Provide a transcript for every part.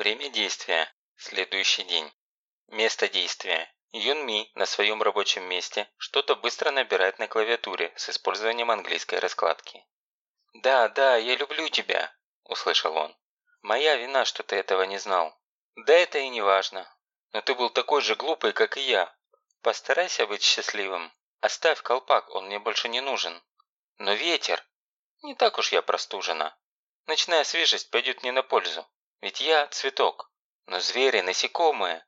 Время действия. Следующий день. Место действия. Юн на своем рабочем месте что-то быстро набирает на клавиатуре с использованием английской раскладки. «Да, да, я люблю тебя», – услышал он. «Моя вина, что ты этого не знал». «Да это и не важно. Но ты был такой же глупый, как и я. Постарайся быть счастливым. Оставь колпак, он мне больше не нужен. Но ветер. Не так уж я простужена. Ночная свежесть пойдет мне на пользу. Ведь я цветок. Но звери, насекомые.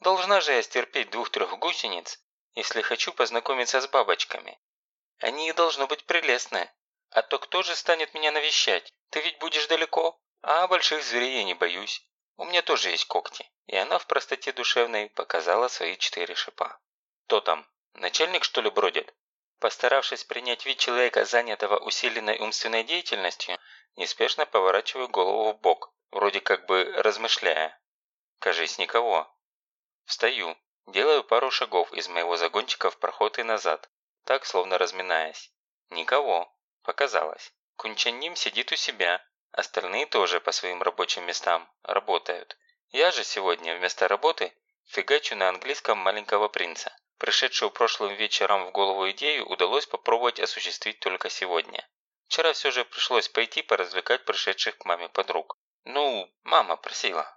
Должна же я стерпеть двух-трех гусениц, если хочу познакомиться с бабочками. Они и должно быть прелестные. А то кто же станет меня навещать? Ты ведь будешь далеко. А больших зверей я не боюсь. У меня тоже есть когти. И она в простоте душевной показала свои четыре шипа. Кто там? Начальник, что ли, бродит? Постаравшись принять вид человека, занятого усиленной умственной деятельностью, неспешно поворачиваю голову в бок, вроде как бы размышляя. Кажись, никого. Встаю, делаю пару шагов из моего загончика в проход и назад, так, словно разминаясь. Никого. Показалось. Кунчаним сидит у себя, остальные тоже по своим рабочим местам работают. Я же сегодня вместо работы фигачу на английском маленького принца. Пришедшую прошлым вечером в голову идею удалось попробовать осуществить только сегодня. Вчера все же пришлось пойти поразвлекать пришедших к маме подруг. Ну, мама просила.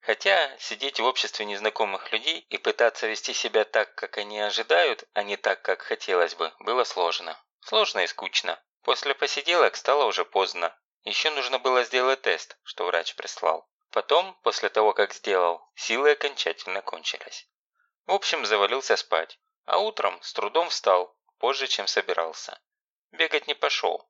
Хотя сидеть в обществе незнакомых людей и пытаться вести себя так, как они ожидают, а не так, как хотелось бы, было сложно. Сложно и скучно. После посиделок стало уже поздно. Еще нужно было сделать тест, что врач прислал. Потом, после того, как сделал, силы окончательно кончились. В общем, завалился спать. А утром с трудом встал, позже, чем собирался. Бегать не пошел.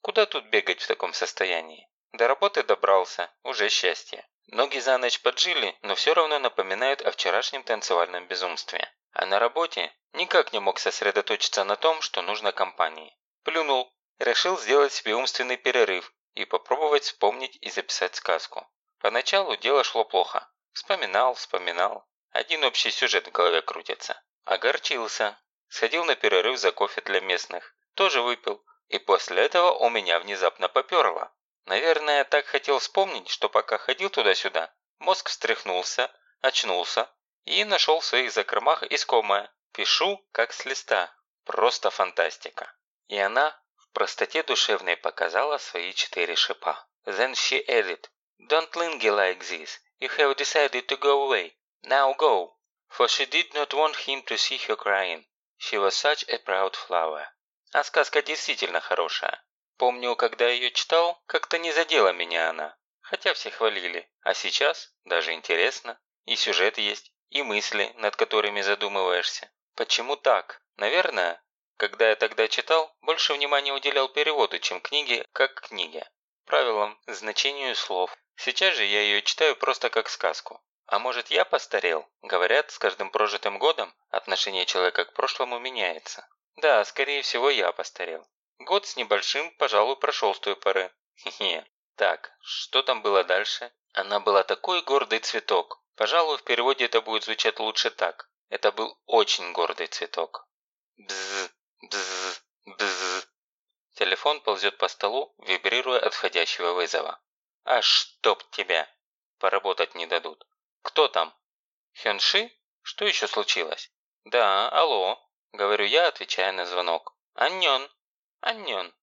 Куда тут бегать в таком состоянии? До работы добрался, уже счастье. Ноги за ночь поджили, но все равно напоминают о вчерашнем танцевальном безумстве. А на работе никак не мог сосредоточиться на том, что нужно компании. Плюнул, решил сделать себе умственный перерыв и попробовать вспомнить и записать сказку. Поначалу дело шло плохо. Вспоминал, вспоминал. Один общий сюжет в голове крутится. Огорчился. Сходил на перерыв за кофе для местных. Тоже выпил. И после этого у меня внезапно поперло. Наверное, так хотел вспомнить, что пока ходил туда-сюда, мозг встряхнулся, очнулся и нашел в своих закромах искомое. Пишу, как с листа. Просто фантастика. И она в простоте душевной показала свои четыре шипа. Then she added, Don't linger like this. You have decided to go away. Now go!" For she did not want him to see her crying. She was such a proud flower. А сказка действительно хорошая. Помню, когда ее читал, как-то не задела меня она. Хотя все хвалили. А сейчас даже интересно. И сюжет есть, и мысли, над которыми задумываешься. Почему так? Наверное, когда я тогда читал, больше внимания уделял переводу, чем книге как книге. Правилам, значению слов. Сейчас же я ее читаю просто как сказку. А может я постарел? Говорят, с каждым прожитым годом отношение человека к прошлому меняется. Да, скорее всего я постарел. Год с небольшим, пожалуй, прошел с той поры. Хе-хе. Так, что там было дальше? Она была такой гордый цветок. Пожалуй, в переводе это будет звучать лучше так. Это был очень гордый цветок. Бзз, бзз, бзз. Телефон ползет по столу, вибрируя от входящего вызова. А чтоб тебя! Поработать не дадут. «Кто там?» «Хёнши? Что еще случилось?» «Да, алло», – говорю я, отвечая на звонок. «Аннён, Аннён,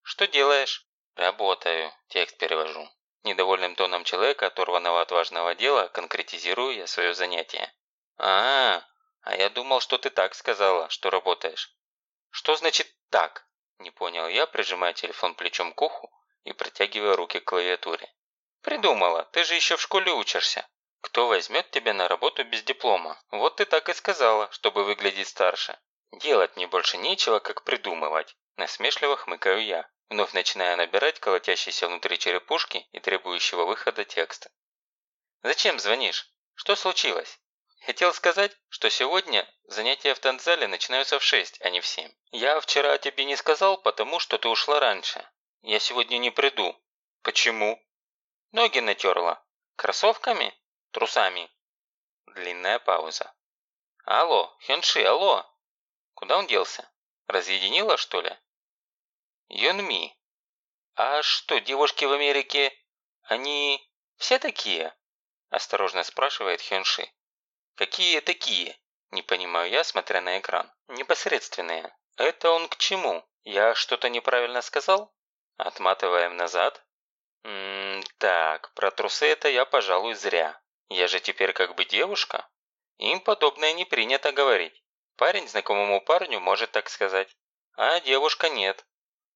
что делаешь?» «Работаю», – текст перевожу. Недовольным тоном человека, оторванного от важного дела, конкретизирую я свое занятие. а, -а, а я думал, что ты так сказала, что работаешь». «Что значит «так»?» – не понял я, прижимая телефон плечом к уху и протягивая руки к клавиатуре. «Придумала, ты же еще в школе учишься». Кто возьмет тебя на работу без диплома? Вот ты так и сказала, чтобы выглядеть старше. Делать мне больше нечего, как придумывать. Насмешливо хмыкаю я, вновь начиная набирать колотящийся внутри черепушки и требующего выхода текста. «Зачем звонишь? Что случилось?» Хотел сказать, что сегодня занятия в танцзале начинаются в 6, а не в 7. Я вчера тебе не сказал, потому что ты ушла раньше. Я сегодня не приду. Почему? Ноги натерла. Кроссовками? Трусами. Длинная пауза. Алло, Хёнши, алло. Куда он делся? Разъединила, что ли? Юнми. А что, девушки в Америке, они все такие? – осторожно спрашивает Хёнши. «Какие такие?» – не понимаю я, смотря на экран. «Непосредственные. Это он к чему? Я что-то неправильно сказал?» Отматываем назад. Ммм, так, про трусы это я, пожалуй, зря. Я же теперь как бы девушка. Им подобное не принято говорить. Парень знакомому парню может так сказать, а девушка нет.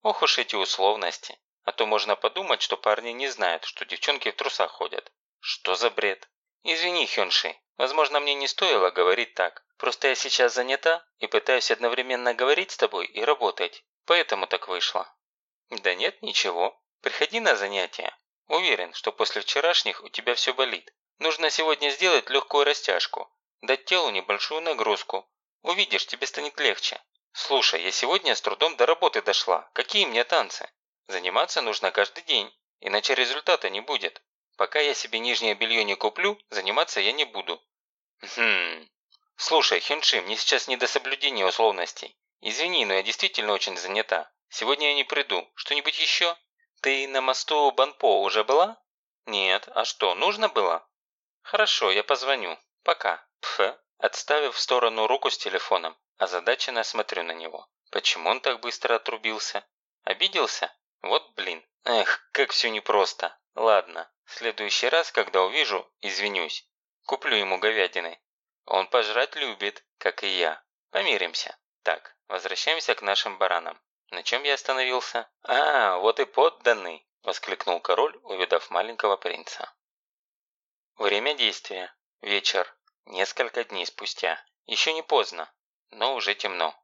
Ох уж эти условности. А то можно подумать, что парни не знают, что девчонки в трусах ходят. Что за бред? Извини, Хёнши, возможно, мне не стоило говорить так. Просто я сейчас занята и пытаюсь одновременно говорить с тобой и работать. Поэтому так вышло. Да нет, ничего. Приходи на занятия. Уверен, что после вчерашних у тебя все болит. Нужно сегодня сделать легкую растяжку. Дать телу небольшую нагрузку. Увидишь, тебе станет легче. Слушай, я сегодня с трудом до работы дошла. Какие мне танцы? Заниматься нужно каждый день, иначе результата не будет. Пока я себе нижнее белье не куплю, заниматься я не буду. Хм. Слушай, Хюнши, мне сейчас не до соблюдения условностей. Извини, но я действительно очень занята. Сегодня я не приду. Что-нибудь еще? Ты на мосту Банпо уже была? Нет. А что, нужно было? Хорошо, я позвоню. Пока. Пф. Отставив в сторону руку с телефоном, озадаченно смотрю на него. Почему он так быстро отрубился? Обиделся? Вот блин. Эх, как все непросто. Ладно, в следующий раз, когда увижу, извинюсь. Куплю ему говядины. Он пожрать любит, как и я. Помиримся. Так, возвращаемся к нашим баранам. На чем я остановился? А, вот и подданный, воскликнул король, увидав маленького принца. Время действия. Вечер. Несколько дней спустя. Еще не поздно, но уже темно.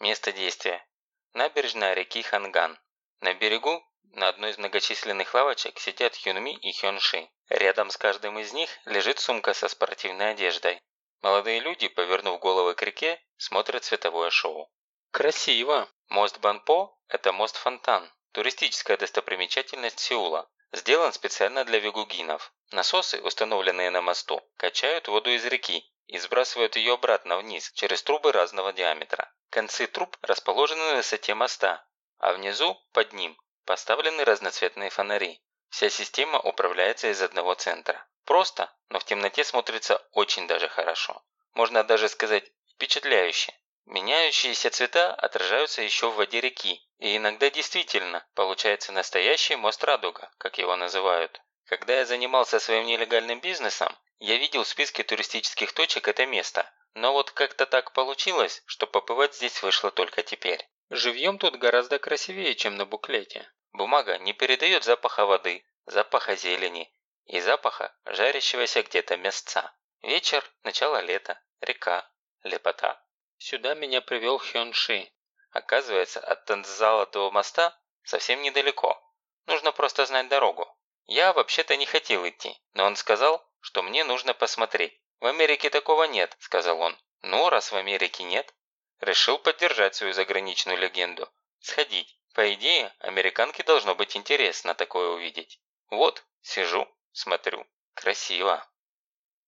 Место действия. Набережная реки Ханган. На берегу на одной из многочисленных лавочек сидят Хюнми и Хёнши. Рядом с каждым из них лежит сумка со спортивной одеждой. Молодые люди, повернув головы к реке, смотрят световое шоу. Красиво! Мост Банпо – это мост-фонтан, туристическая достопримечательность Сеула. Сделан специально для вегугинов. Насосы, установленные на мосту, качают воду из реки и сбрасывают ее обратно вниз через трубы разного диаметра. Концы труб расположены на высоте моста, а внизу, под ним, Поставлены разноцветные фонари. Вся система управляется из одного центра. Просто, но в темноте смотрится очень даже хорошо. Можно даже сказать впечатляюще. Меняющиеся цвета отражаются еще в воде реки, и иногда действительно получается настоящий мост радуга, как его называют. Когда я занимался своим нелегальным бизнесом, я видел в списке туристических точек это место, но вот как-то так получилось, что побывать здесь вышло только теперь. Живьем тут гораздо красивее, чем на буклете. Бумага не передает запаха воды, запаха зелени и запаха жарящегося где-то мясца. Вечер, начало лета, река, лепота. Сюда меня привел Хёнши. Оказывается, от танцзала до моста совсем недалеко. Нужно просто знать дорогу. Я вообще-то не хотел идти, но он сказал, что мне нужно посмотреть. «В Америке такого нет», – сказал он. «Ну, раз в Америке нет». Решил поддержать свою заграничную легенду. Сходить. По идее, американке должно быть интересно такое увидеть. Вот, сижу, смотрю. Красиво.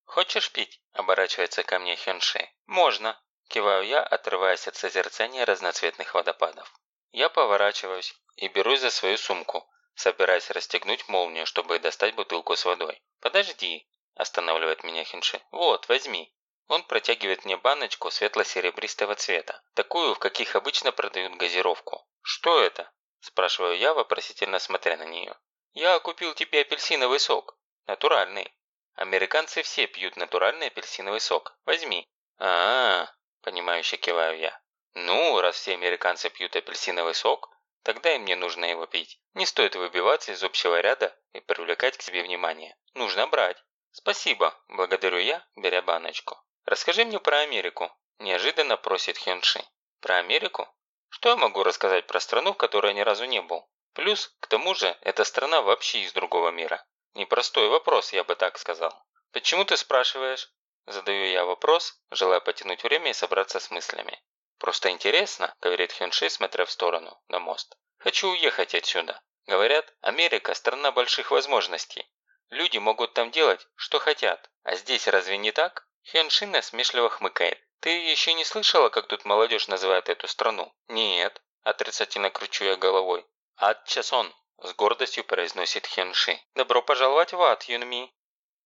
«Хочешь пить?» – оборачивается ко мне Хёнши. «Можно», – киваю я, отрываясь от созерцания разноцветных водопадов. Я поворачиваюсь и берусь за свою сумку, собираясь расстегнуть молнию, чтобы достать бутылку с водой. «Подожди», – останавливает меня Хёнши. «Вот, возьми». Он протягивает мне баночку светло-серебристого цвета, такую, в каких обычно продают газировку. «Что это?» – спрашиваю я, вопросительно смотря на нее. «Я купил тебе апельсиновый сок. Натуральный. Американцы все пьют натуральный апельсиновый сок. Возьми». «А-а-а», – понимающе киваю я. «Ну, раз все американцы пьют апельсиновый сок, тогда и мне нужно его пить. Не стоит выбиваться из общего ряда и привлекать к себе внимание. Нужно брать». «Спасибо», – благодарю я, беря баночку. «Расскажи мне про Америку», – неожиданно просит Хёнши. «Про Америку? Что я могу рассказать про страну, в которой я ни разу не был? Плюс, к тому же, эта страна вообще из другого мира. Непростой вопрос, я бы так сказал. Почему ты спрашиваешь? Задаю я вопрос, желая потянуть время и собраться с мыслями. «Просто интересно», – говорит Хёнши, смотря в сторону, на мост. «Хочу уехать отсюда. Говорят, Америка – страна больших возможностей. Люди могут там делать, что хотят. А здесь разве не так?» Хёнши насмешливо хмыкает. «Ты еще не слышала, как тут молодежь называет эту страну?» «Нет», – отрицательно кручу я головой. «Ад Часон», – с гордостью произносит Хенши. «Добро пожаловать в ад, Юнми».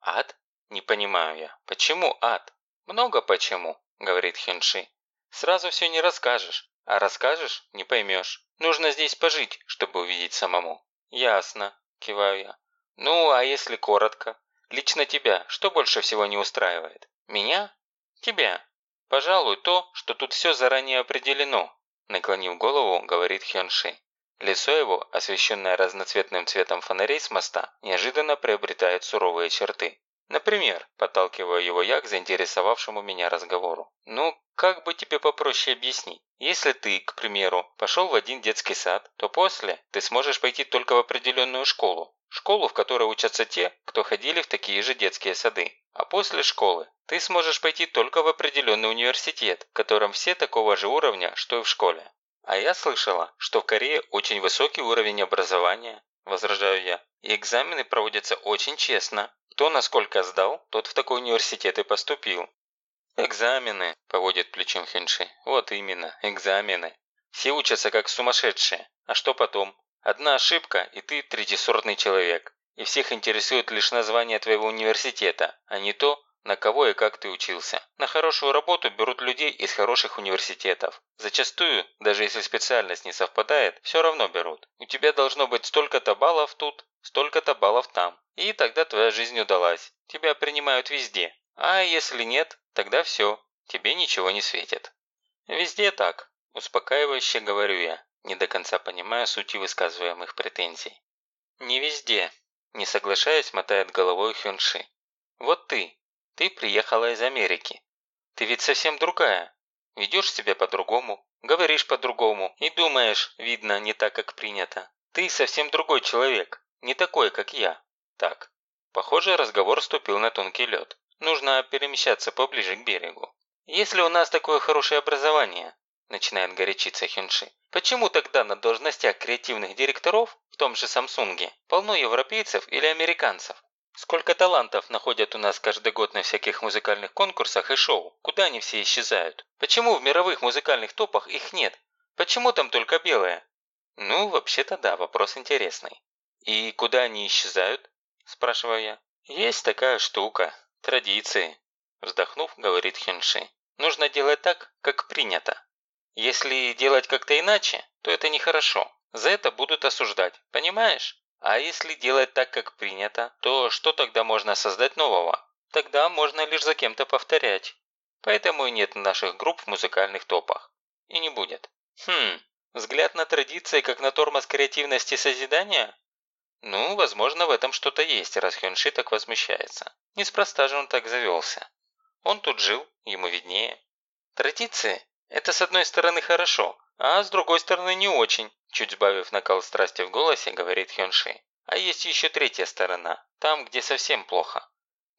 «Ад?» – понимаю я. Почему ад? Много почему, говорит Хенши. Сразу все не расскажешь, а расскажешь – не поймешь. Нужно здесь пожить, чтобы увидеть самому. Ясно, киваю я. Ну, а если коротко? Лично тебя что больше всего не устраивает? Меня? Тебя. Пожалуй, то, что тут все заранее определено, наклонив голову, говорит Хёнши. Лицо его, освещенное разноцветным цветом фонарей с моста, неожиданно приобретает суровые черты. Например, подталкиваю его я к заинтересовавшему меня разговору. Ну, как бы тебе попроще объяснить? Если ты, к примеру, пошел в один детский сад, то после ты сможешь пойти только в определенную школу. Школу, в которой учатся те, кто ходили в такие же детские сады. А после школы ты сможешь пойти только в определенный университет, в котором все такого же уровня, что и в школе. А я слышала, что в Корее очень высокий уровень образования, возражаю я, и экзамены проводятся очень честно. Кто насколько сдал, тот в такой университет и поступил. Экзамены, поводит плечом Хенши. Вот именно, экзамены. Все учатся как сумасшедшие. А что потом? Одна ошибка, и ты третьесортный человек. И всех интересует лишь название твоего университета, а не то, на кого и как ты учился. На хорошую работу берут людей из хороших университетов. Зачастую, даже если специальность не совпадает, все равно берут. У тебя должно быть столько-то баллов тут, столько-то баллов там. И тогда твоя жизнь удалась. Тебя принимают везде. А если нет, тогда все, тебе ничего не светит. Везде так, успокаивающе говорю я не до конца понимая сути высказываемых претензий. «Не везде», – не соглашаясь, мотает головой Хюнши. «Вот ты, ты приехала из Америки. Ты ведь совсем другая. Ведешь себя по-другому, говоришь по-другому и думаешь, видно, не так, как принято. Ты совсем другой человек, не такой, как я. Так, похоже, разговор ступил на тонкий лед. Нужно перемещаться поближе к берегу. Если у нас такое хорошее образование, начинает горячиться Хюнши. Почему тогда на должностях креативных директоров в том же Самсунге полно европейцев или американцев? Сколько талантов находят у нас каждый год на всяких музыкальных конкурсах и шоу? Куда они все исчезают? Почему в мировых музыкальных топах их нет? Почему там только белые? Ну, вообще-то да, вопрос интересный. И куда они исчезают? Спрашиваю я. Есть такая штука. Традиции. Вздохнув, говорит Хюнши. Нужно делать так, как принято. Если делать как-то иначе, то это нехорошо. За это будут осуждать, понимаешь? А если делать так, как принято, то что тогда можно создать нового? Тогда можно лишь за кем-то повторять. Поэтому и нет наших групп в музыкальных топах. И не будет. Хм, взгляд на традиции как на тормоз креативности созидания? Ну, возможно, в этом что-то есть, раз Хёнши так возмущается. Неспроста же он так завелся. Он тут жил, ему виднее. Традиции это с одной стороны хорошо, а с другой стороны не очень, чуть сбавив накал страсти в голосе, говорит Хёнши. А есть еще третья сторона, там, где совсем плохо.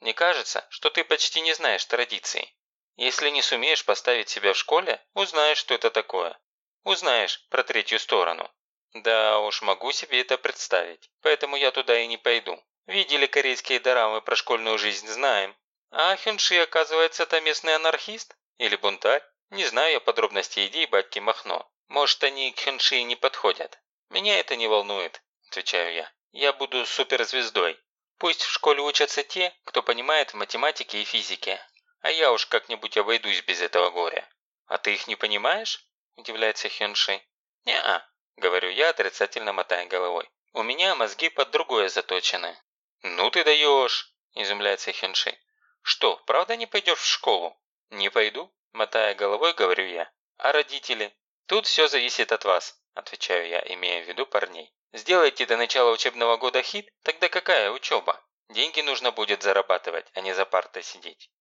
Мне кажется, что ты почти не знаешь традиций. Если не сумеешь поставить себя в школе, узнаешь, что это такое. Узнаешь про третью сторону. Да уж, могу себе это представить. Поэтому я туда и не пойду. Видели корейские дорамы про школьную жизнь, знаем. А Хюнши, оказывается, это местный анархист? Или бунтарь? Не знаю я подробностей идей батьки Махно. Может, они к Хенши не подходят. Меня это не волнует, отвечаю я. Я буду суперзвездой. Пусть в школе учатся те, кто понимает в математике и физике. А я уж как-нибудь обойдусь без этого горя. А ты их не понимаешь? Удивляется Хенши. Не-а, говорю я, отрицательно мотая головой. У меня мозги под другое заточены. Ну ты даешь, изумляется Хенши. Что, правда не пойдешь в школу? Не пойду, Мотая головой, говорю я. А родители? Тут все зависит от вас, отвечаю я, имея в виду парней. Сделайте до начала учебного года хит, тогда какая учеба? Деньги нужно будет зарабатывать, а не за партой сидеть.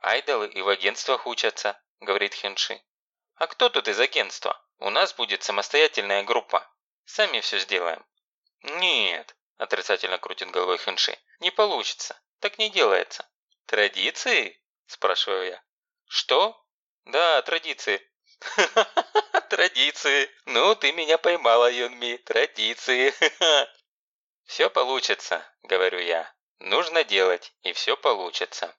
Айдолы и в агентствах учатся, говорит Хенши. А кто тут из агентства? У нас будет самостоятельная группа. Сами все сделаем. Нет, отрицательно крутит головой Хенши. Не получится. Так не делается. Традиции? Спрашиваю я. Что? Да, традиции. Традиции. Ну, ты меня поймала, Юнми. Традиции. Все получится, говорю я. Нужно делать, и все получится.